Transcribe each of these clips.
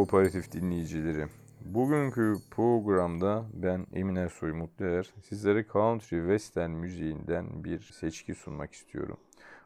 Kooperatif dinleyicileri. Bugünkü programda ben Emin Ersoy Mutluer sizlere country western müziğinden bir seçki sunmak istiyorum.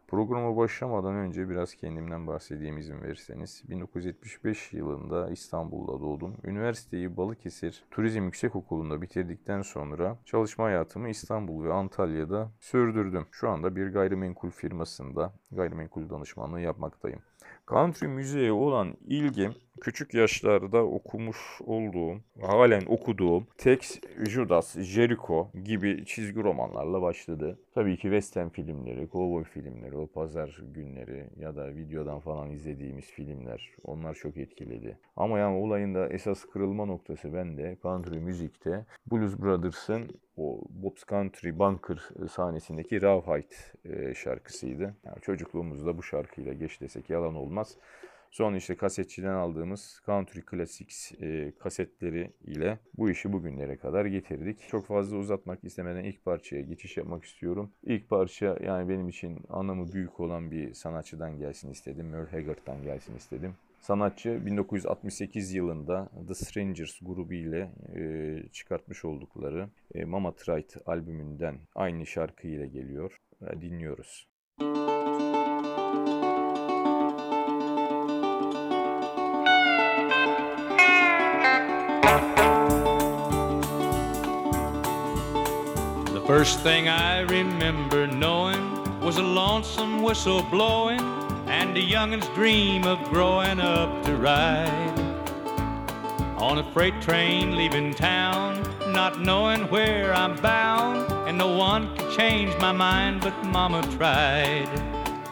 Programa başlamadan önce biraz kendimden bahsedeyim izin verirseniz. 1975 yılında İstanbul'da doğdum. Üniversiteyi Balıkesir Turizm Yüksekokulu'nda bitirdikten sonra çalışma hayatımı İstanbul ve Antalya'da sürdürdüm. Şu anda bir gayrimenkul firmasında gayrimenkul danışmanlığı yapmaktayım. Country müziğe olan ilgim küçük yaşlarda okumuş olduğum, halen okuduğum Tex, Judas, Jericho gibi çizgi romanlarla başladı. Tabii ki western filmleri, cowboy filmleri, o pazar günleri ya da videodan falan izlediğimiz filmler onlar çok etkiledi. Ama yani olayın da esas kırılma noktası bende country müzikte Blues Brothers'ın o Bob's Country Bunker sahnesindeki Rawhide e, şarkısıydı. Yani çocukluğumuzda bu şarkıyla geç desek yalan olmaz. Sonra işte kasetçiden aldığımız Country Classics e, kasetleri ile bu işi bugünlere kadar getirdik. Çok fazla uzatmak istemeden ilk parçaya geçiş yapmak istiyorum. İlk parça yani benim için anlamı büyük olan bir sanatçıdan gelsin istedim. Merle Haggard'dan gelsin istedim. Sanatçı 1968 yılında The Strangers grubu ile e, çıkartmış oldukları e, Mama Tried albümünden aynı şarkı ile geliyor. E, dinliyoruz. First thing I remember knowing was a lonesome whistle blowing and a youngin's dream of growing up to ride on a freight train leaving town, not knowing where I'm bound, and no one could change my mind, but Mama tried.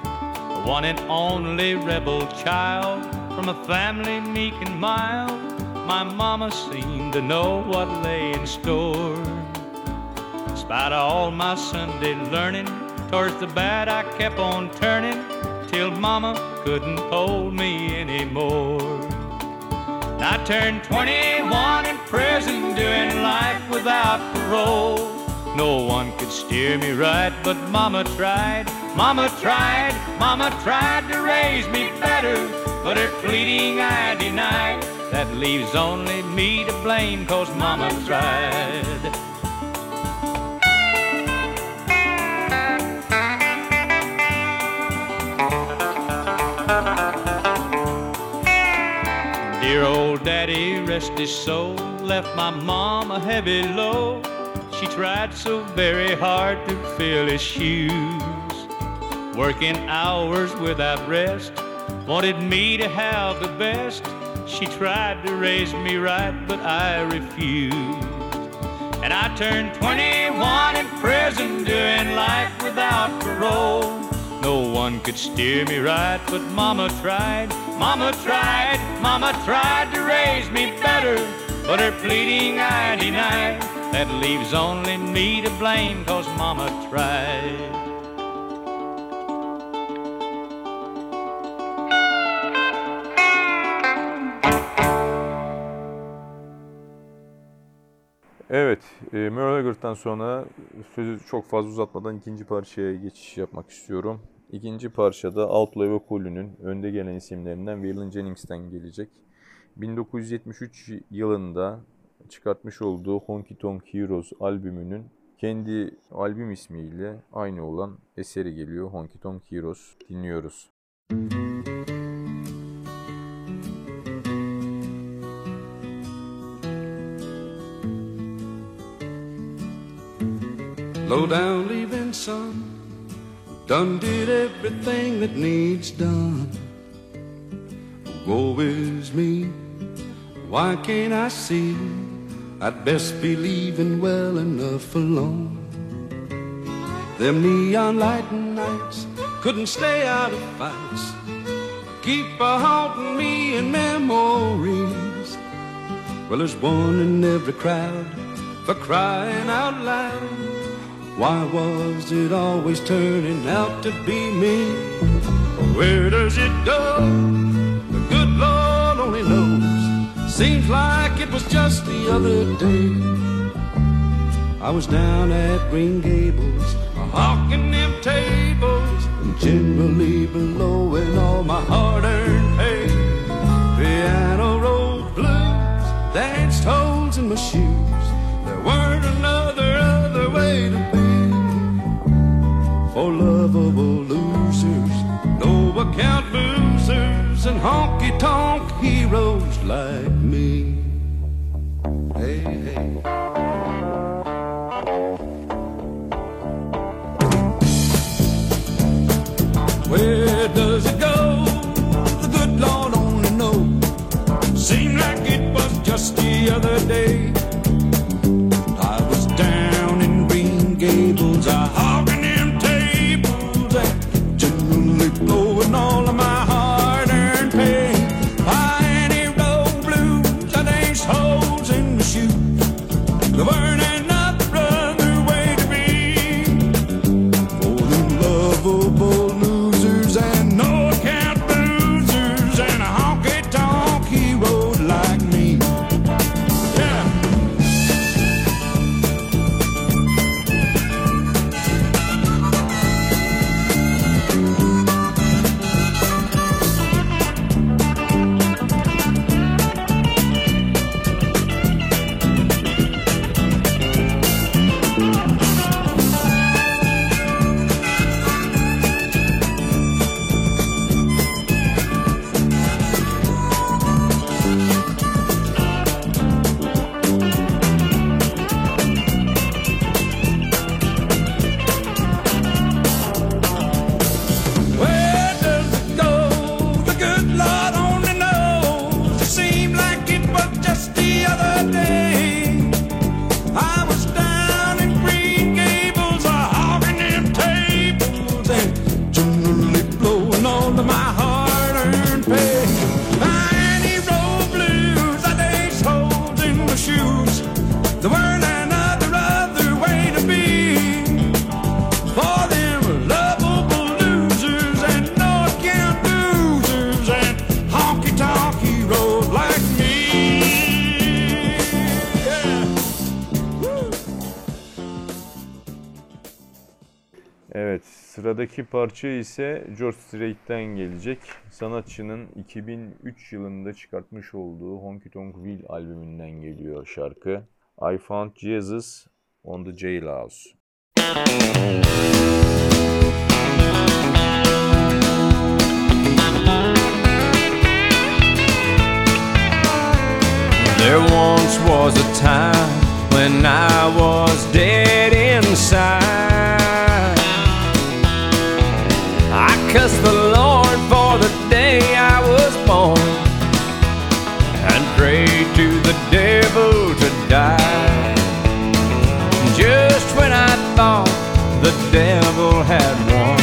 The one and only rebel child from a family meek and mild, my Mama seemed to know what lay in store. Of all my Sunday learning, towards the bad I kept on turning till Mama couldn't hold me anymore. I turned 21 in prison, doing life without parole. No one could steer me right, but Mama tried, Mama tried, Mama tried to raise me better, but her pleading I denied. That leaves only me to blame, cause Mama tried. Dear old daddy, rest his soul, left my mom a heavy load. She tried so very hard to fill his shoes, working hours without rest, wanted me to have the best. She tried to raise me right, but I refused. And I turned 21 in prison, doing life without parole. No one could steer me right, but Mama tried, Mama tried, Mama tried to raise me better, but her pleading I denied. That leaves only me to blame, cause Mama tried. Evet, e, Merle Haggard'dan sonra sözü çok fazla uzatmadan ikinci parçaya geçiş yapmak istiyorum. İkinci parçada Outlaw ve Cool'ünün önde gelen isimlerinden Waylon Jennings'ten gelecek. 1973 yılında çıkartmış olduğu Honky Tonk Heroes albümünün kendi albüm ismiyle aynı olan eseri geliyor. Honky Tonk Heroes dinliyoruz. Low down leaving son, done did everything that needs done. Woe is me, why can't I see? I'd best be leaving well enough alone. Them neon light nights couldn't stay out of fights, keep a haunting me in memories. Well, there's one in every crowd for crying out loud. Why was it always turning out to be me? Where does it go? The good Lord only knows. Seems like it was just the other day. I was down at Green Gables, hawking them tables, and generally blowing all my hard-earned pay. Piano rolled blues, danced holes in my shoes. There weren't another lovable losers, no account losers, and honky tonk heroes like me. Hey, hey. Where does it go? The good Lord only knows. Seemed like it was just the other day. Sıradaki parça ise George Strait'ten gelecek. Sanatçının 2003 yılında çıkartmış olduğu Honky Tonk Will albümünden geliyor şarkı. I Found Jesus on the Jailhouse. There once was a time when I was dead inside. I cussed the Lord for the day I was born and prayed to the devil to die. Just when I thought the devil had won,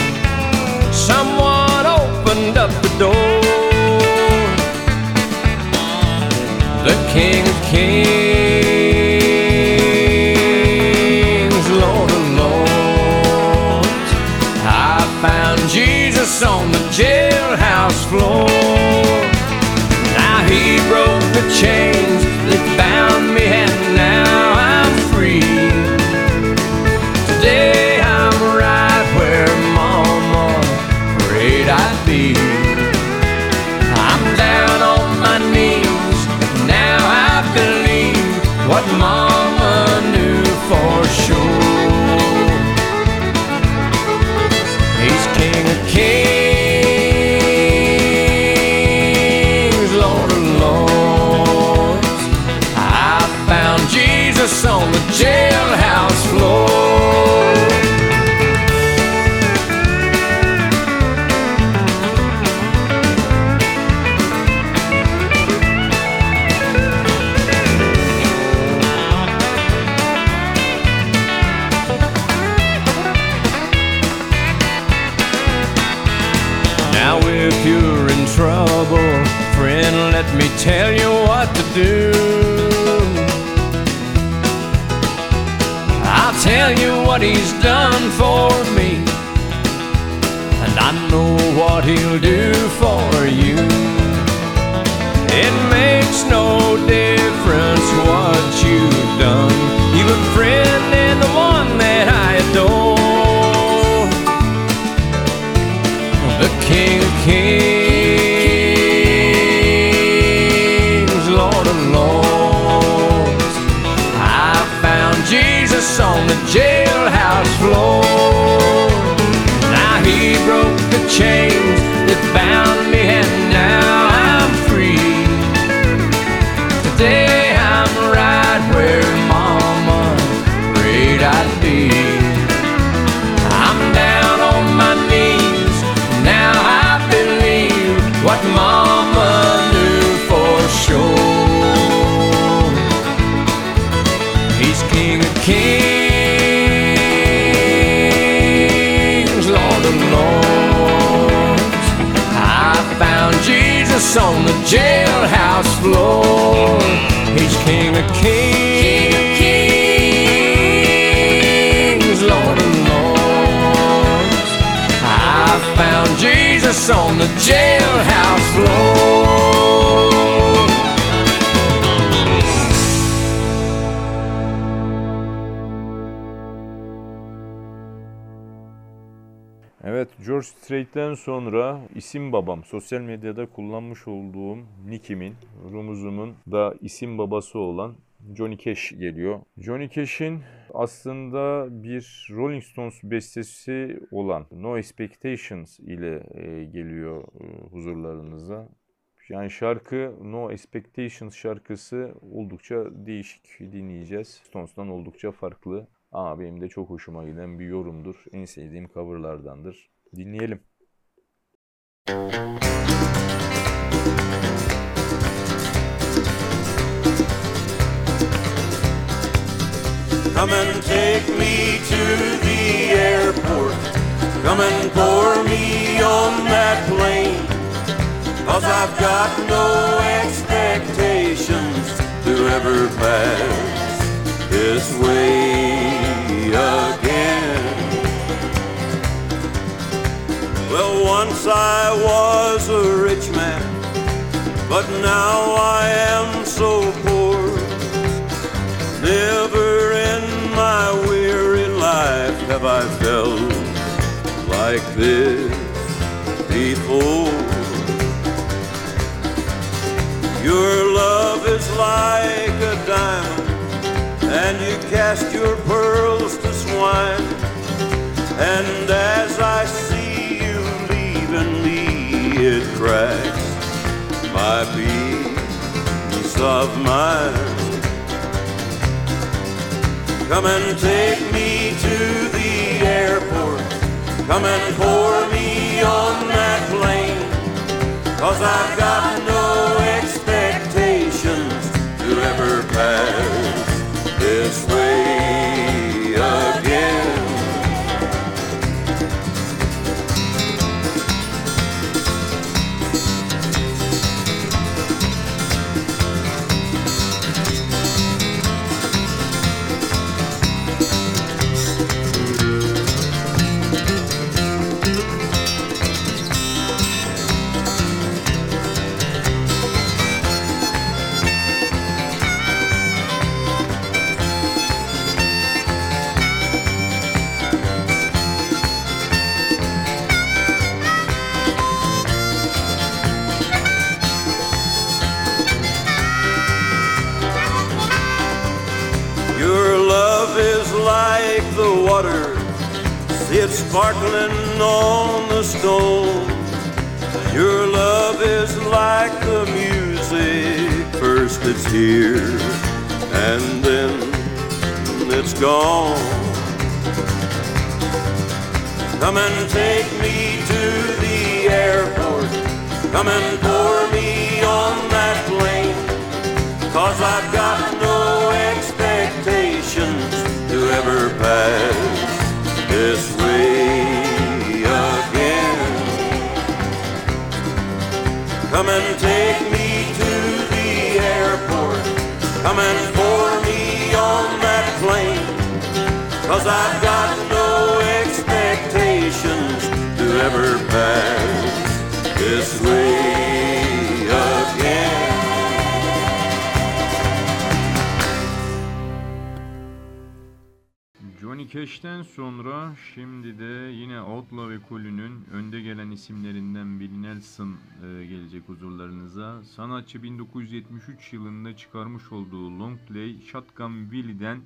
someone opened up the door. the King of Kings, jailhouse Today Jesus on the jailhouse floor. He's King of Kings, Lord of Lords. I found Jesus on the jailhouse floor. Evet, George Strait'ten sonra isim babam, sosyal medyada kullanmış olduğum nickimin, rumuzumun da isim babası olan Johnny Cash geliyor. Johnny Cash'in aslında bir Rolling Stones bestesi olan No Expectations ile e, geliyor e, huzurlarınıza. Yani şarkı No Expectations şarkısı oldukça değişik dinleyeceğiz. Stones'tan oldukça farklı. Ama benim de çok hoşuma giden bir yorumdur. En sevdiğim coverlardandır. Dinleyelim. Come and take me to the airport. Come and pour me on that plane. Cause I've got no expectations to ever pass this way I was a rich man, but now I am so poor. Never in my weary life have I felt like this before. Your love is like a diamond, and you cast your pearls to swine. And as I see leaving me, it cracks my peace of mind. Come and take me to the airport. Come and pour me on that plane. Cause I've got no expectations to ever pass this way see it sparkling on the stone. Your love is like the music, first it's here and then it's gone. Come and take me to the airport. Come and pour me on that plane. Cause I've got no expectations to ever pass this way again. Come and take me to the airport. Come and pour me on that plane. Cause I've got no expectations to ever pass this way Cash'ten sonra şimdi de yine Outlaw ekolünün önde gelen isimlerinden Bill Nelson e, gelecek huzurlarınıza. Sanatçı 1973 yılında çıkarmış olduğu Long Play Shotgun Willie'den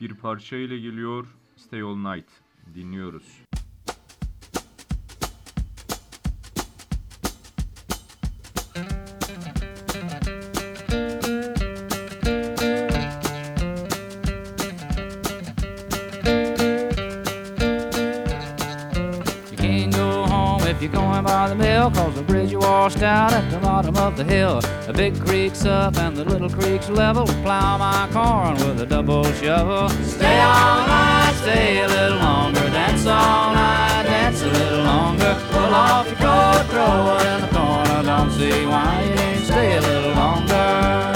bir parça ile geliyor. Stay All Night dinliyoruz. Washed out at the bottom of the hill. The big creek's up and the little creek's level. Plow my corn with a double shovel. Stay all night, stay a little longer. Dance all night, dance a little longer. Pull off your coat, throw it in the corner. Don't see why you ain't stay a little longer.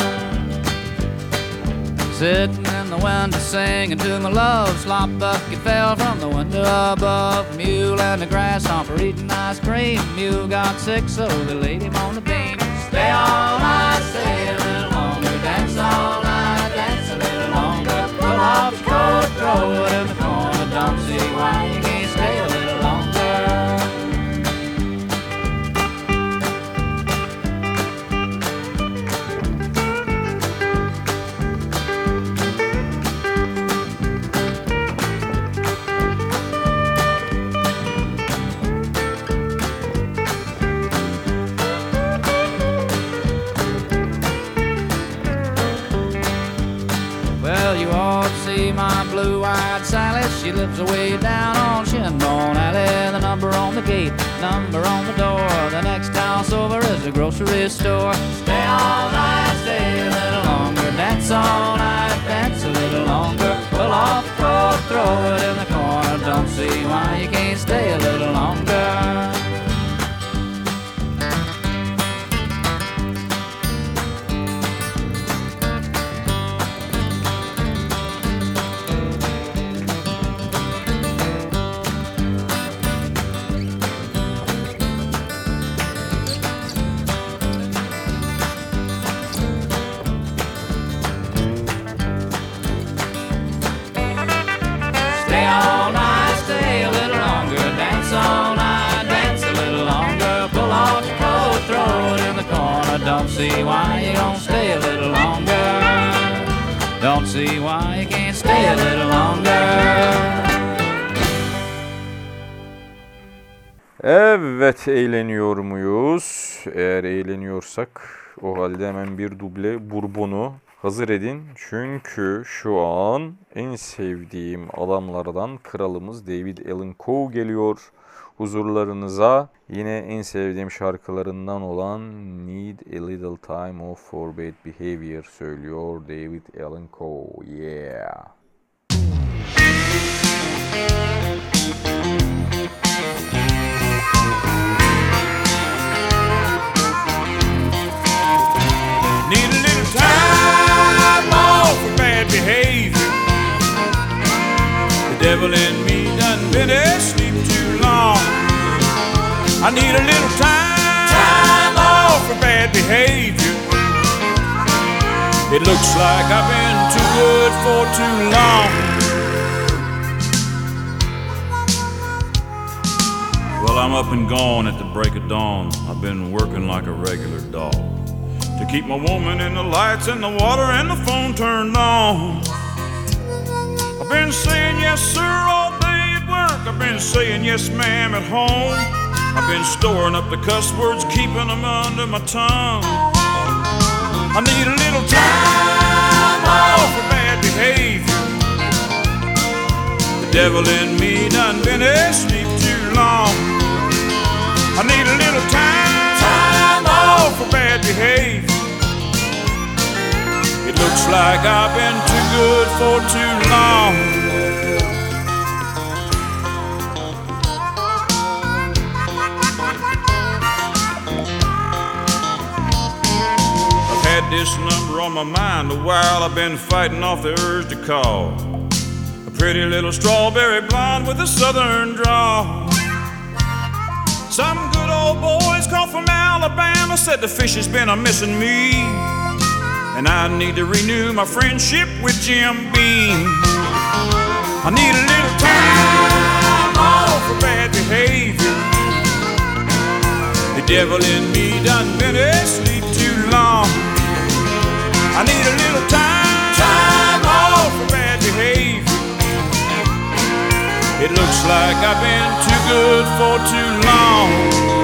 Sitting in the window singing to my love. Slop bucket fell from the window above. Mule and the grasshopper eating ice cream. Mule got sick, so they laid him on the beam. Stay all night, stay a little longer. Dance all night, dance a little longer. Pull off your coat, throw it in the corner. Don't see why Sally. She lives away down on Shinbone Alley. The number on the gate, number on the door. The next house over is a grocery store. Stay all night, stay a little longer. Dance all night, dance a little longer. Pull off coat, throw it in the corner. Don't see why you can't stay a little longer. See why you don't stay a little longer. Don't see why you can't stay a little longer. Evet eğleniyor muyuz? Eğer eğleniyorsak o halde hemen bir duble bourbonu hazır edin. Çünkü şu an en sevdiğim adamlardan kralımız David Allen Coe geliyor huzurlarınıza. Yine en sevdiğim şarkılarından olan Need a Little Time Off for Bad Behavior söylüyor David Allen Coe. Yeah. Need a little time off for bad behavior. The devil in me done too long. I need a little time, time off for bad behavior. It looks like I've been too good for too long. Well, I'm up and gone at the break of dawn. I've been working like a regular dog to keep my woman and the lights and the water and the phone turned on. I've been saying yes, sir, all day at work. I've been saying yes, ma'am, at home. I've been storing up the cuss words, keeping them under my tongue. I need a little time off for bad behavior. The devil in me done been asleep too long. I need a little time, time off for bad behavior. It looks like I've been too good for too long. This number on my mind a while. I've been fighting off the urge to call. A pretty little strawberry blonde with a southern drawl. Some good old boys come from Alabama said the fish has been a missing me. And I need to renew my friendship with Jim Beam. I need a little time off for bad behavior. The devil in me done been asleep too long. I need a little time, time off for bad behavior. It looks like I've been too good for too long.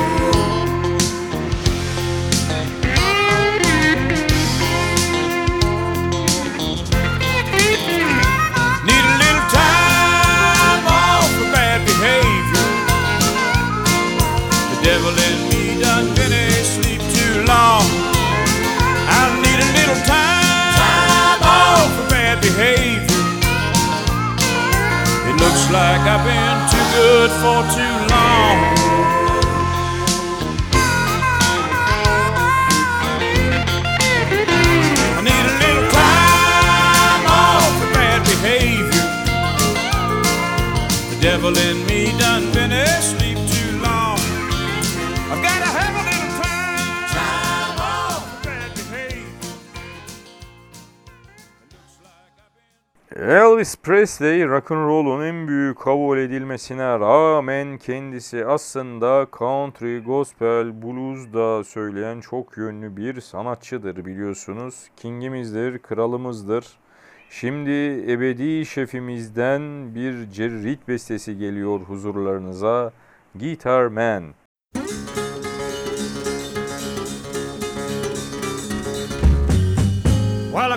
Like I've been too good for too long. I need a little time off for bad behavior. The devil in me done Elvis Presley rock'n'roll'un en büyük kabul edilmesine rağmen kendisi aslında country, gospel, blues da söyleyen çok yönlü bir sanatçıdır biliyorsunuz. Kingimizdir, kralımızdır. Şimdi ebedi şefimizden bir Reed bestesi geliyor huzurlarınıza. Guitar Man.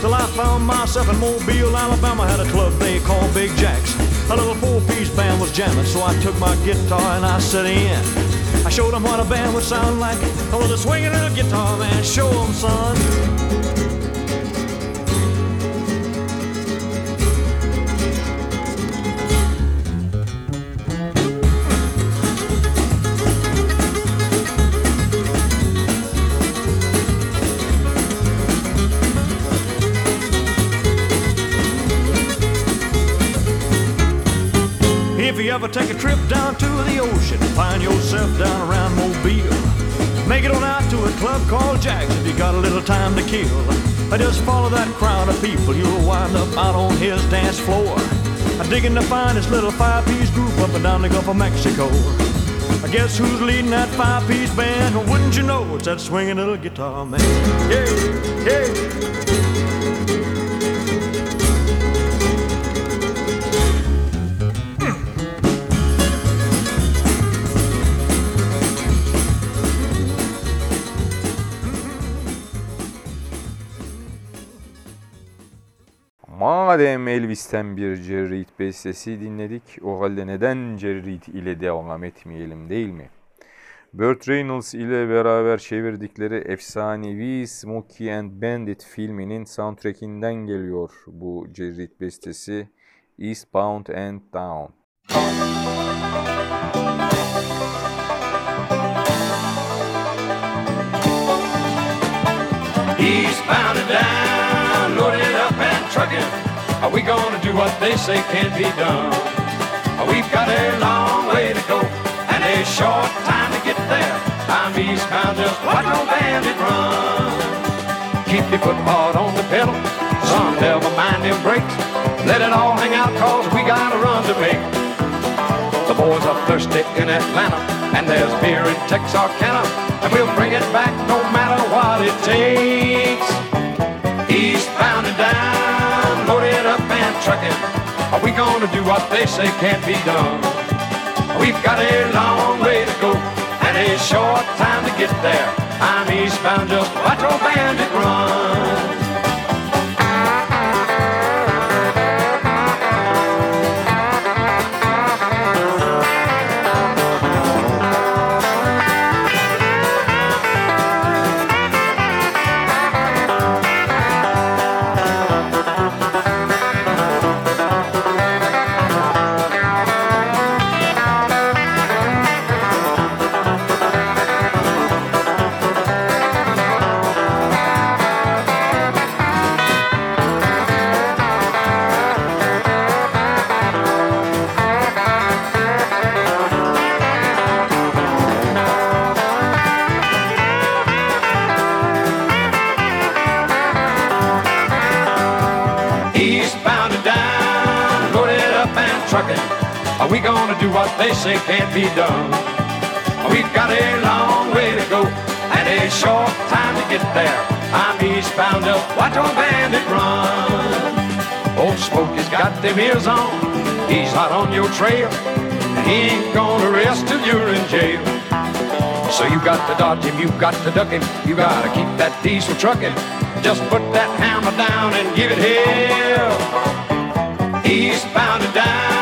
till I found myself in Mobile, Alabama. Had a club they called Big Jacks. A little four-piece band was jamming, so I took my guitar and I set in. I showed them what a band would sound like. Oh, I was a swinging little guitar man. Show 'em, son. If you ever take a trip down to the ocean, find yourself down around Mobile. Make it on out to a club called Jack's if you got a little time to kill. Just follow that crowd of people, you'll wind up out on his dance floor. Digging to find this little five-piece group up and down the Gulf of Mexico. I guess who's leading that five-piece band? Wouldn't you know it's that swinging little guitar man? Yeah, yeah. Madem Elvis'ten bir Jerry Reed bestesi dinledik, o halde neden Jerry Reed ile devam etmeyelim değil mi? Burt Reynolds ile beraber çevirdikleri efsanevi Smokey and Bandit filminin soundtrackinden geliyor bu Jerry Reed bestesi Eastbound and Down. Eastbound and down, loaded up and trucking. Are we gonna do what they say can't be done? We've got a long way to go and a short time to get there. I'm eastbound, just watch no bandit run. Keep your foot hard on the pedal, son, never mind them brakes. Let it all hang out, cause we got a run to make. The boys are thirsty in Atlanta, And there's beer in Texarkana, and we'll bring it back no matter what it takes. Eastbound and down, loaded up and trucking. Are we gonna do what they say can't be done? We've got a long way to go and a short time to get there. I'm eastbound, just watch old bandit run. Say can't be done? We've got a long way to go and a short time to get there. I'm eastbound up, watch on bandit run. Old Smokey's got them ears on, he's hot on your trail. He ain't gonna rest till you're in jail. So you got to dodge him, you got to duck him, you gotta keep that diesel trucking. Just put that hammer down and give it hell. Eastbound up and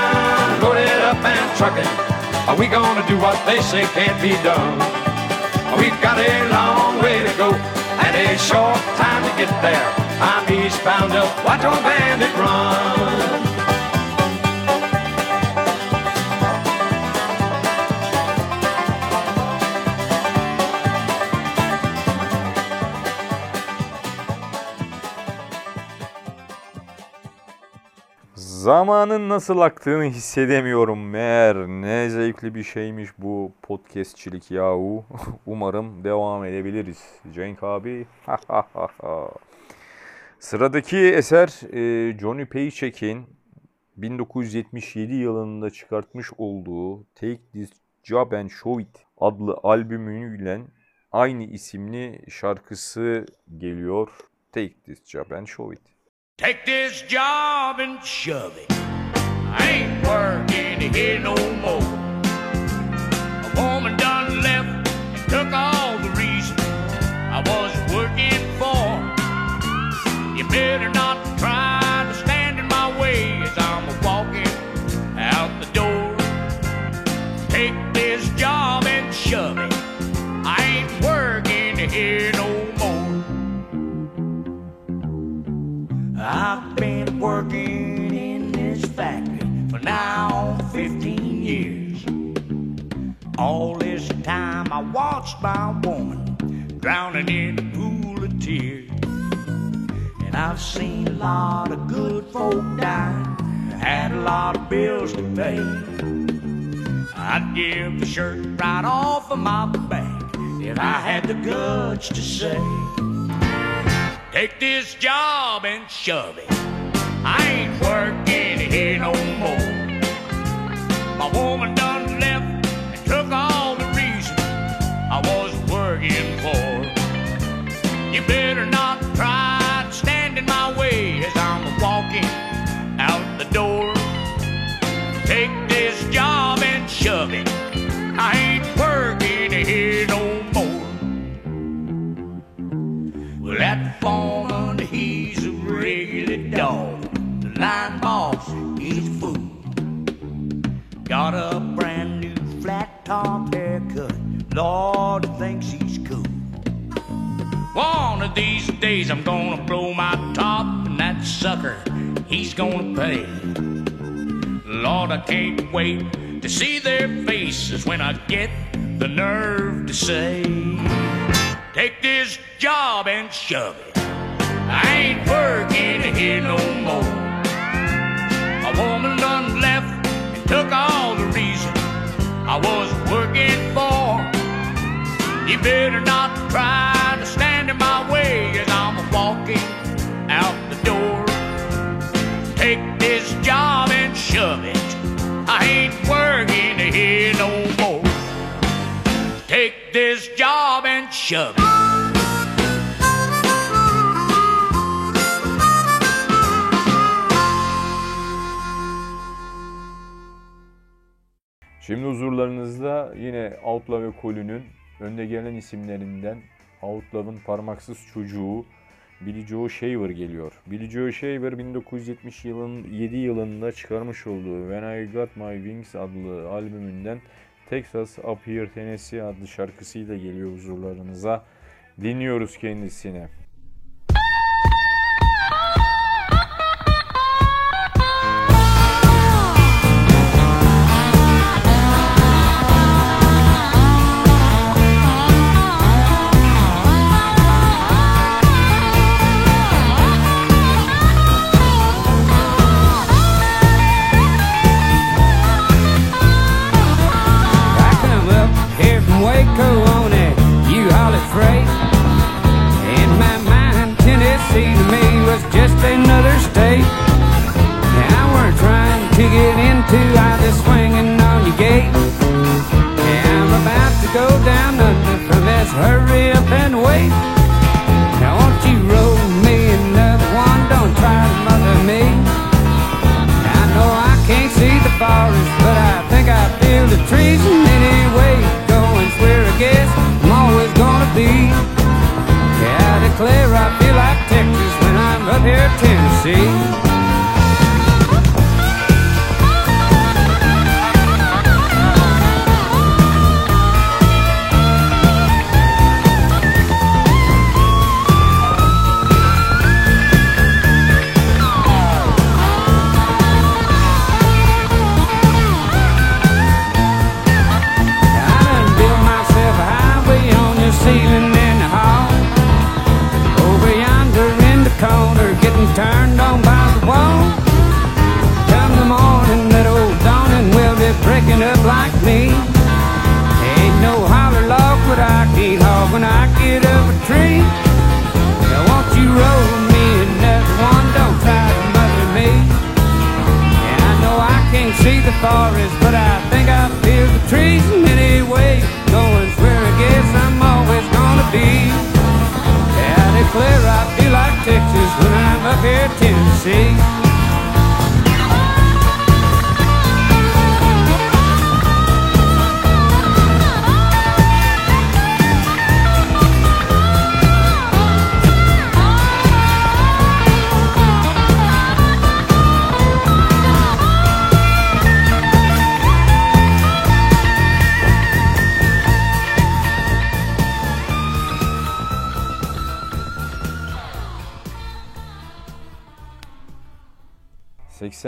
trucking. Are we gonna do what they say can't be done? We've got a long way to go and a short time to get there. I'm eastbound up, watch on bandit run. Zamanın nasıl aktığını hissedemiyorum meğer. Ne zevkli bir şeymiş bu podcastçilik yahu. Umarım devam edebiliriz. Cenk abi. Sıradaki eser e, Johnny Paycheck'in 1977 yılında çıkartmış olduğu Take This Job and Show It adlı albümüyle aynı isimli şarkısı geliyor. Take This Job and Show It. Take this job and shove it. I ain't working here no more. A woman done left and took all the reason I was working for. You better not try to stand in my way as I'm walking out the door. Take this job and shove it. I've been working in this factory for now 15 years. All this time I watched my woman drowning in a pool of tears. And I've seen a lot of good folk die, had a lot of bills to pay. I'd give the shirt right off of my back if I had the guts to say. Take this job and shove it. I ain't working here no more. My woman done days I'm gonna blow my top, and that sucker, he's gonna pay. Lord, I can't wait to see their faces when I get the nerve to say. Take this job and shove it. I ain't working here no more. A woman done left and took all the reason I was working for. You better not try to stand in my way walking out the door. Take this job and shove it. I ain't working here no more. this job and shove it. Şimdi huzurlarınızda yine Outlaw ve Colin'in önde gelen isimlerinden Outlaw'ın parmaksız çocuğu Billy Joe Shaver geliyor. Billy Joe Shaver 1970 yılın 7 yılında çıkarmış olduğu When I Got My Wings adlı albümünden Texas Up Here Tennessee adlı şarkısıyla geliyor huzurlarınıza. Dinliyoruz kendisini.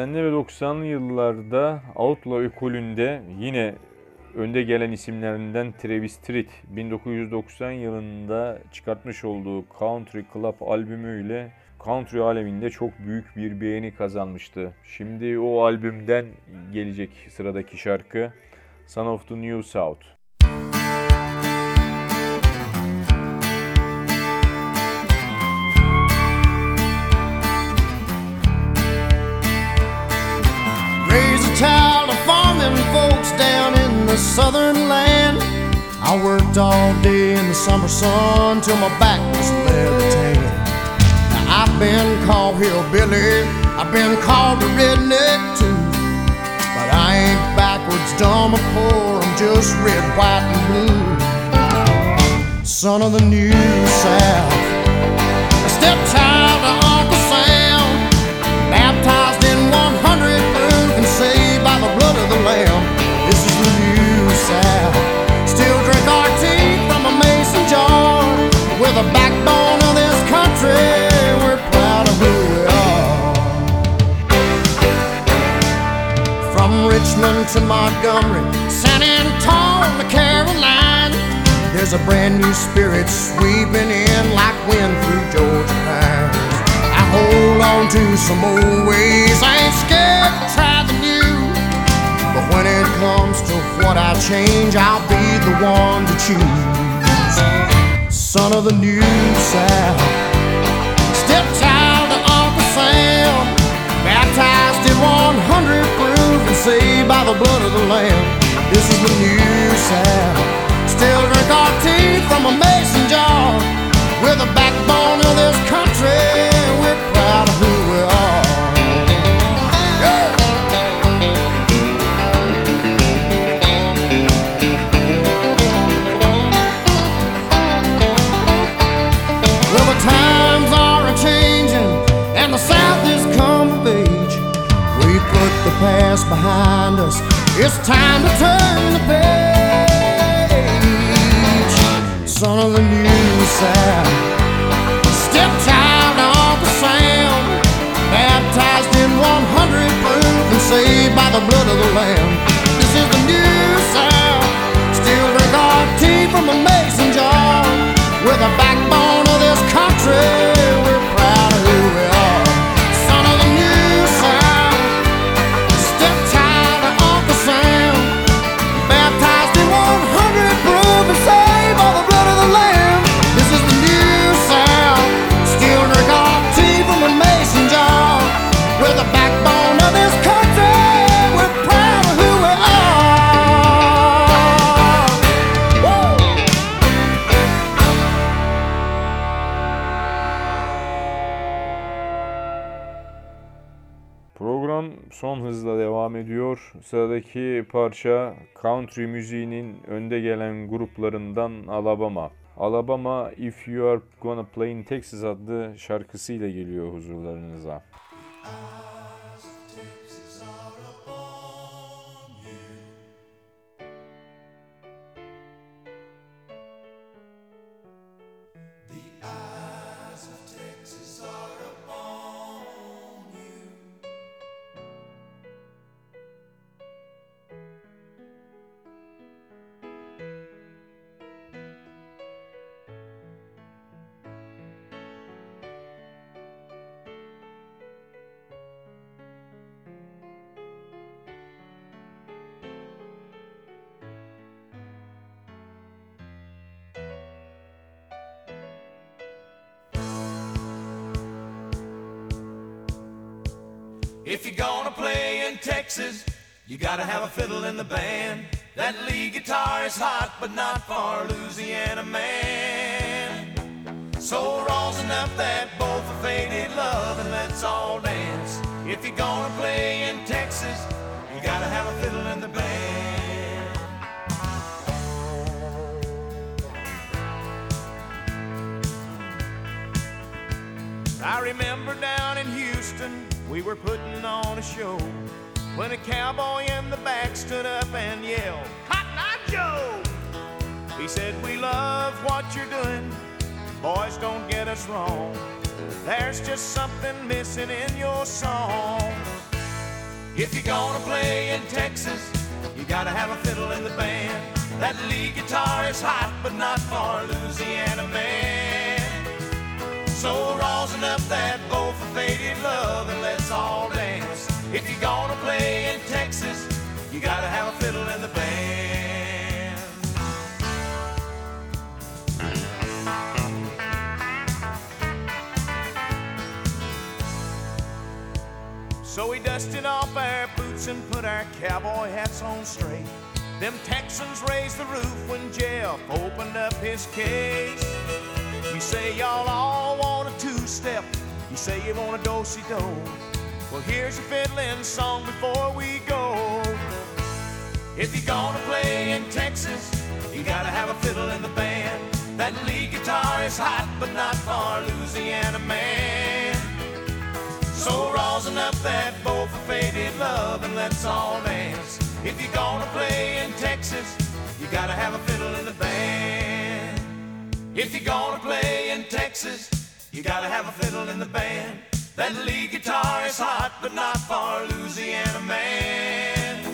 80'li ve 90'lı yıllarda Outlaw ekolünde yine önde gelen isimlerinden Travis Tritt 1990 yılında çıkartmış olduğu Country Club albümüyle country aleminde çok büyük bir beğeni kazanmıştı. Şimdi o albümden gelecek sıradaki şarkı Son of the New South. Child of farming folks down in the southern land. I worked all day in the summer sun till my back was tan. Now I've been called hillbilly, I've been called a redneck too. But I ain't backwards, dumb or poor, I'm just red, white, and blue. Son of the new South, a stepchild of to Montgomery, San Antonio to Caroline. There's a brand new spirit sweeping in like wind through Georgia pines. I hold on to some old ways. I ain't scared to try the new. But when it comes to what I change, I'll be the one to choose. Son of the new South, stepchild of Uncle Sam, baptized in 100 proof by the blood of the Lamb. This is the new South. still drink our tea from a mason jar. We're the backbone of this country. Behind us. It's time to turn the page. Son of the new South, stepchild of the sound, baptized in 100 proof and saved by the blood of the Lamb. This is the new South. Still drink our tea from a mason jar. We're the backbone of this country. Son hızla devam ediyor. Sıradaki parça country müziğinin önde gelen gruplarından Alabama. Alabama If You Are Gonna Play in Texas adlı şarkısıyla geliyor huzurlarınıza. If you're gonna play in Texas, you gotta have a fiddle in the band. That lead guitar is hot, but not for Louisiana man. So rosin up that bowl for faded love and let's all dance. If you're gonna play in Texas, you gotta have a fiddle in the band. We were putting on a show when a cowboy in the back stood up and yelled, Cotton Eye Joe! He said, We love what you're doing, boys, don't get us wrong. There's just something missing in your song. If you're gonna play in Texas, you gotta have a fiddle in the band. That lead guitar is hot, but not for Louisiana man. So rosin up that bowl for faded love and let's all dance. If you're gonna play in Texas, you gotta have a fiddle in the band. So we dusted off our boots and put our cowboy hats on straight. Them Texans raised the roof when Jeff opened up his case. You say y'all all want a two-step. You say you want a do-si-do. Well, here's a fiddling song before we go. If you're gonna play in Texas, you gotta have a fiddle in the band. That lead guitar is hot, but not for Louisiana man. So rosin up that bowl for faded love and let's all dance. If you're gonna play in Texas, you gotta have a fiddle in the band. If you're gonna play in Texas, you gotta have a fiddle in the band. That lead guitar is hot, but not for a Louisiana man.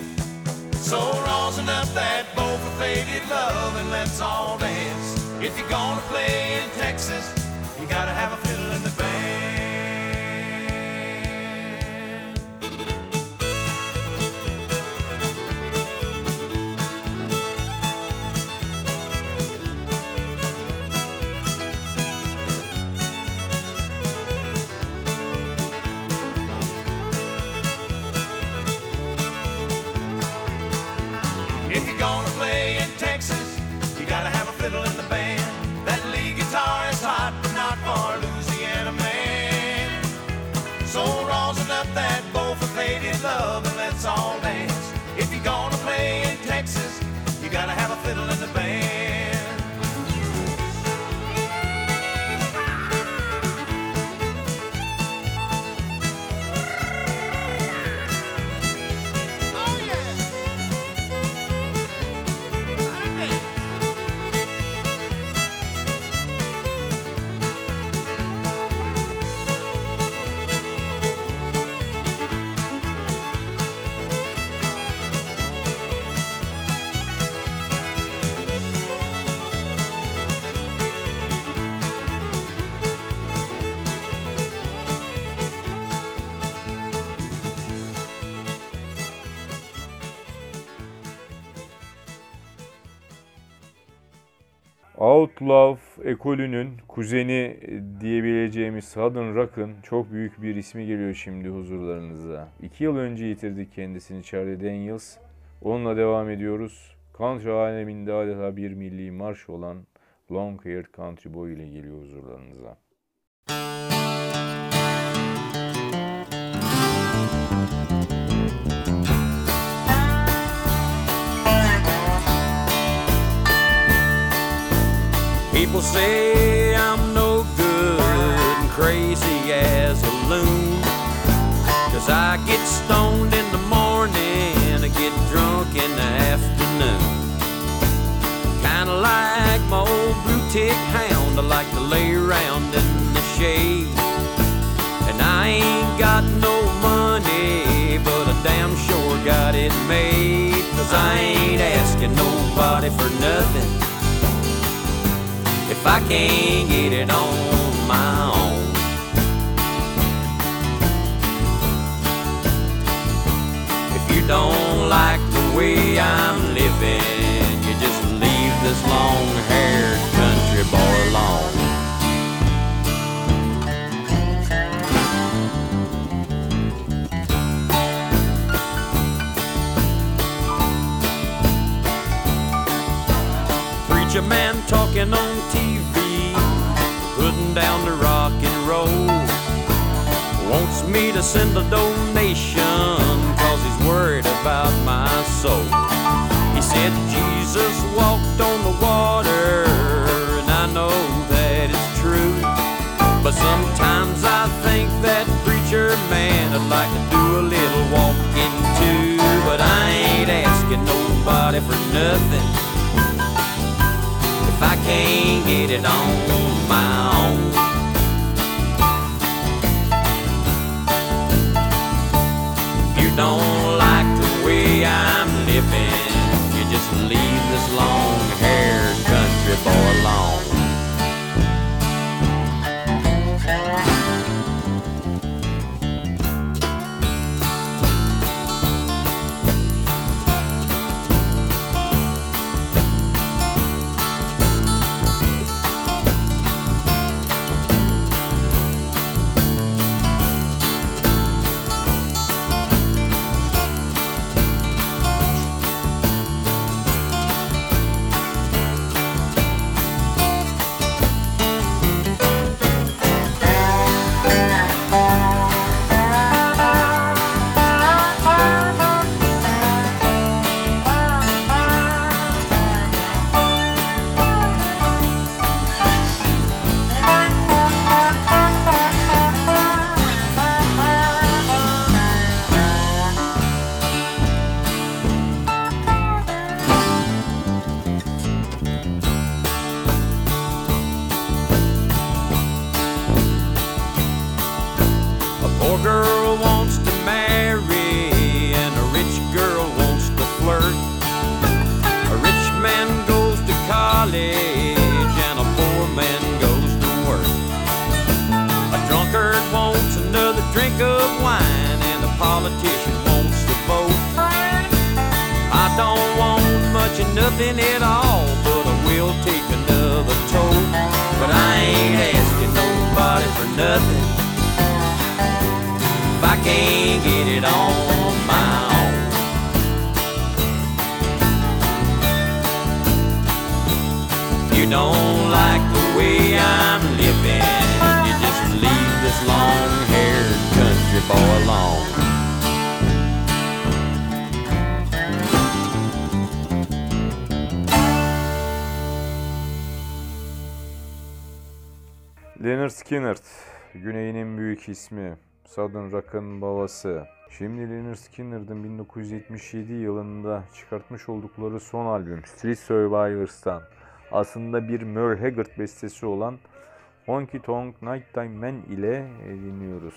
So rosin up that bowl for faded love and let's all dance. If you're gonna play in Texas, you gotta have a fiddle in the band. Outlaw ekolünün kuzeni diyebileceğimiz Southern Rock'ın çok büyük bir ismi geliyor şimdi huzurlarınıza. İki yıl önce yitirdik kendisini Charlie Daniels. Onunla devam ediyoruz. Country aleminde adeta bir milli marş olan Long Haired Country Boy ile geliyor huzurlarınıza. People say I'm no good and crazy as a loon. Cause I get stoned in the morning, I get drunk in the afternoon. Kinda like my old blue tick hound, I like to lay around in the shade. And I ain't got no money, but I damn sure got it made. Cause I ain't asking nobody for nothing if I can't get it on my own. If you don't like the way I'm living, you just leave this long haired country boy alone. Preacher man talking on TV, down the rock and roll. Wants me to send a donation, cause he's worried about my soul. He said Jesus walked on the water, and I know that it's true. But sometimes I think that preacher man would like to do a little walking too. But I ain't asking nobody for nothing if I can't get it on you don't like the way I'm living, you just leave this long haired country boy alone. Leonard Skinner, Güney'in büyük ismi, Southern Rock'ın babası. Şimdi Leonard Skinner'ın 1977 yılında çıkartmış oldukları son albüm Street Survivors'tan aslında bir Merle Haggard bestesi olan Honky Tonk Nighttime Man ile dinliyoruz.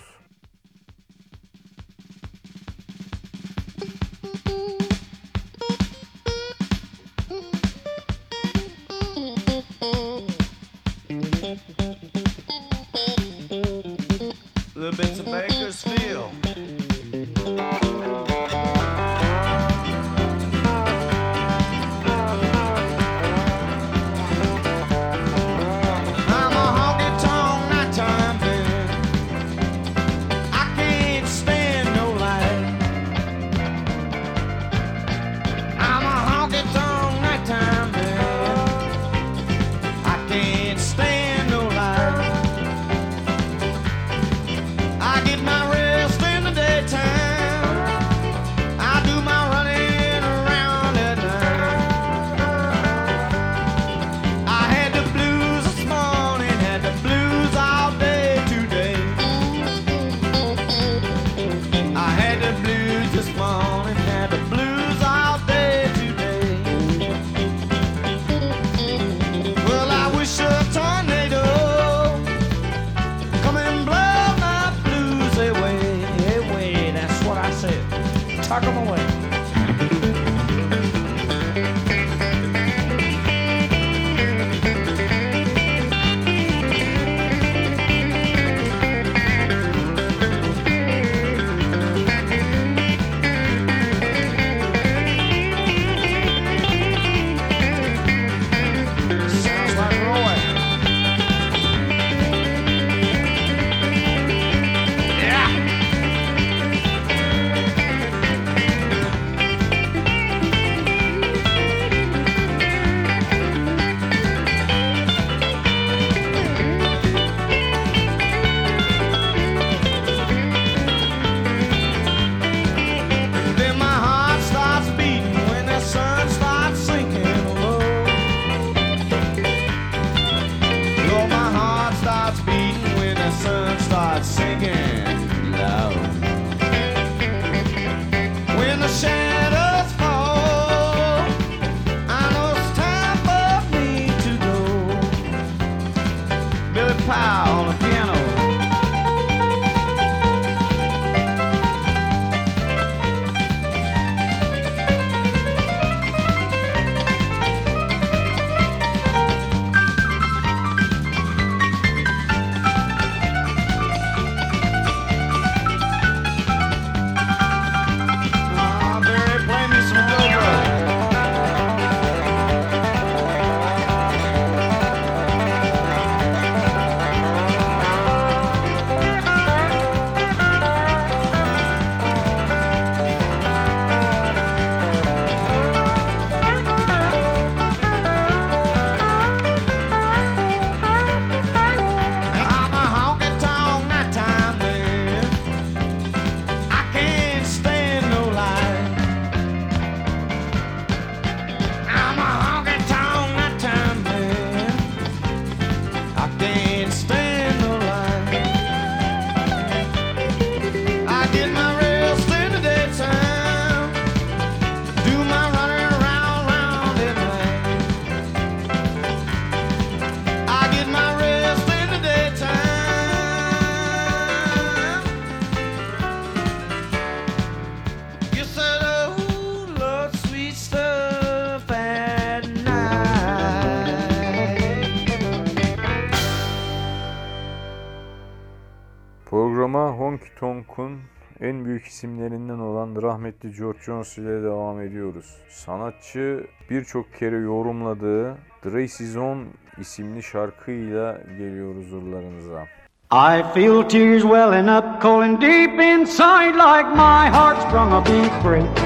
Tonk'un en büyük isimlerinden olan rahmetli George Jones ile devam ediyoruz. Sanatçı birçok kere yorumladığı The Race Is On isimli şarkıyla geliyor huzurlarınıza. I feel tears welling up and deep inside like my heart's sprung a big break.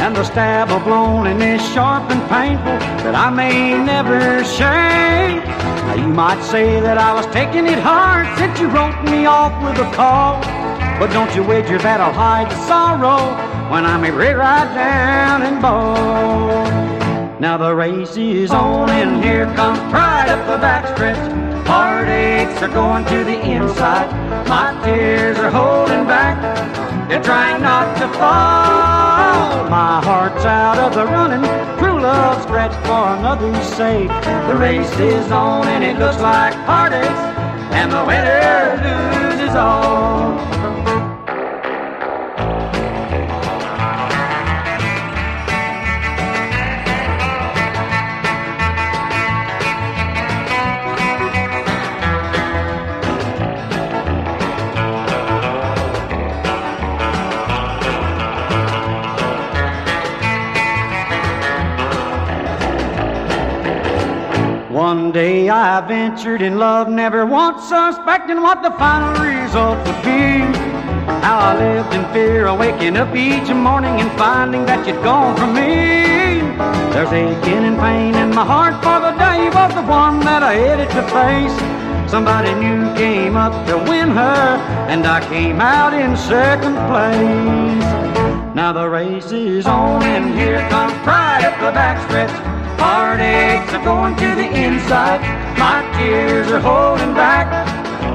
And the stab of loneliness sharp and painful that I may never shake. Now you might say that I was taking it hard since you wrote me off with a call. But don't you wager that I'll hide the sorrow when I'm a right down and bald. Now the race is on and here comes pride up the backstretch. Heartaches are going to the inside. My tears are holding back. They're trying not to fall. My heart's out of the running. True love scratched for another's sake. The race is on and it looks like heartaches. And the winner loses all. I ventured in love, never once suspecting what the final result would be. How I lived in fear of waking up each morning and finding that you'd gone from me. There's aching and pain in my heart for the day was the one that I headed to face. Somebody new came up to win her, and I came out in second place. Now the race is on, and here comes pride up the backstretch. Heartaches are going to the inside. My tears are holding back.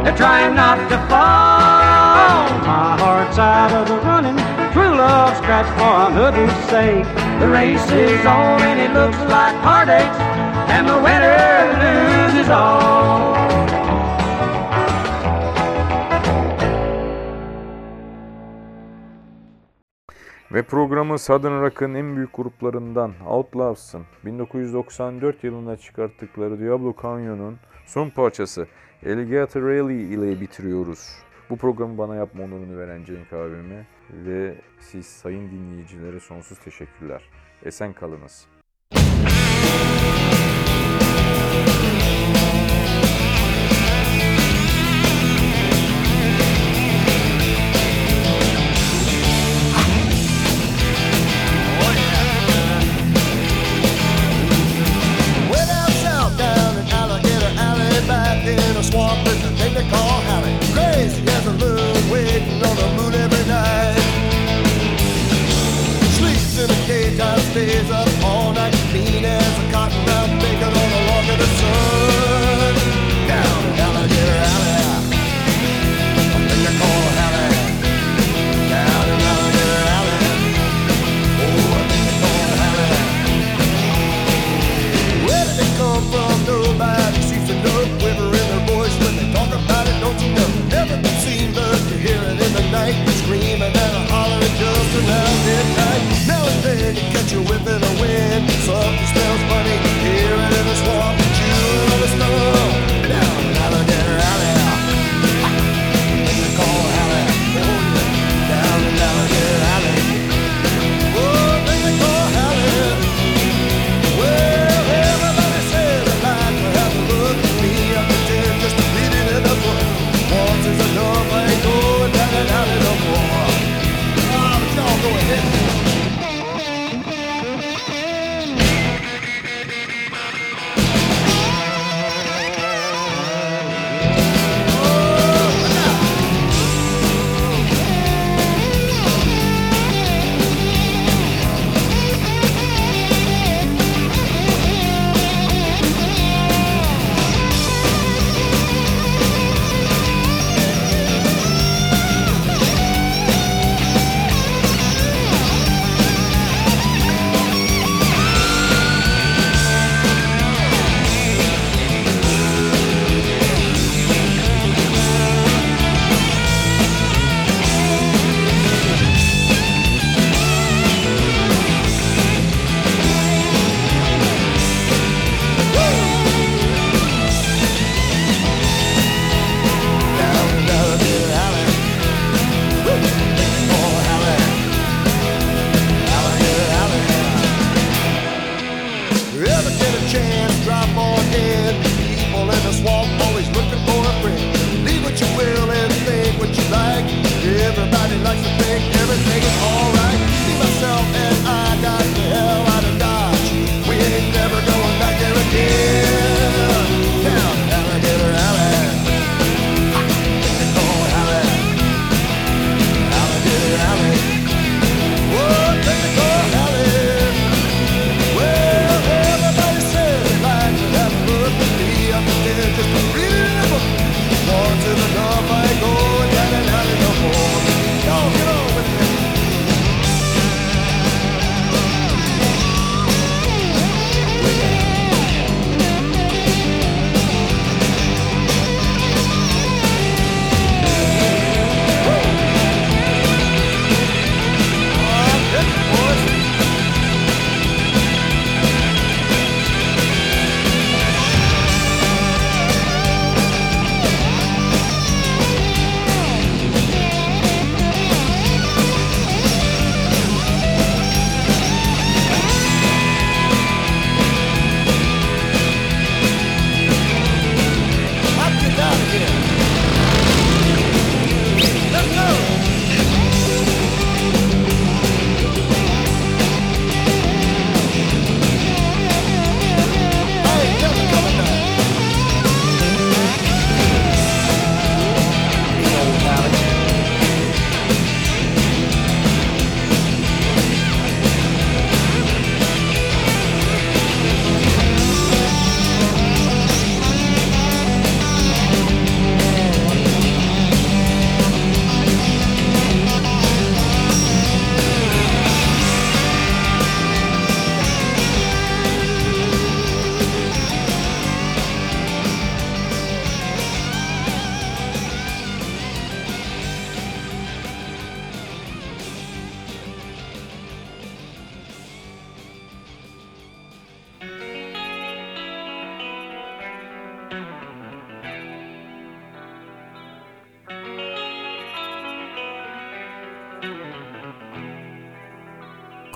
They're trying not to fall. My heart's out of the running. True love scratched for another's sake. The race is on and it looks like heartaches. And the winner loses all. Ve programı Southern Rock'ın en büyük gruplarından Outlaws'ın 1994 yılında çıkarttıkları Diablo Canyon'un son parçası Alligator Rally ile bitiriyoruz. Bu programı bana yapma onurunu veren Cenk abime ve siz sayın dinleyicilere sonsuz teşekkürler. Esen kalınız. a swamp lizard, the call Harry. Crazy. you within a wind. So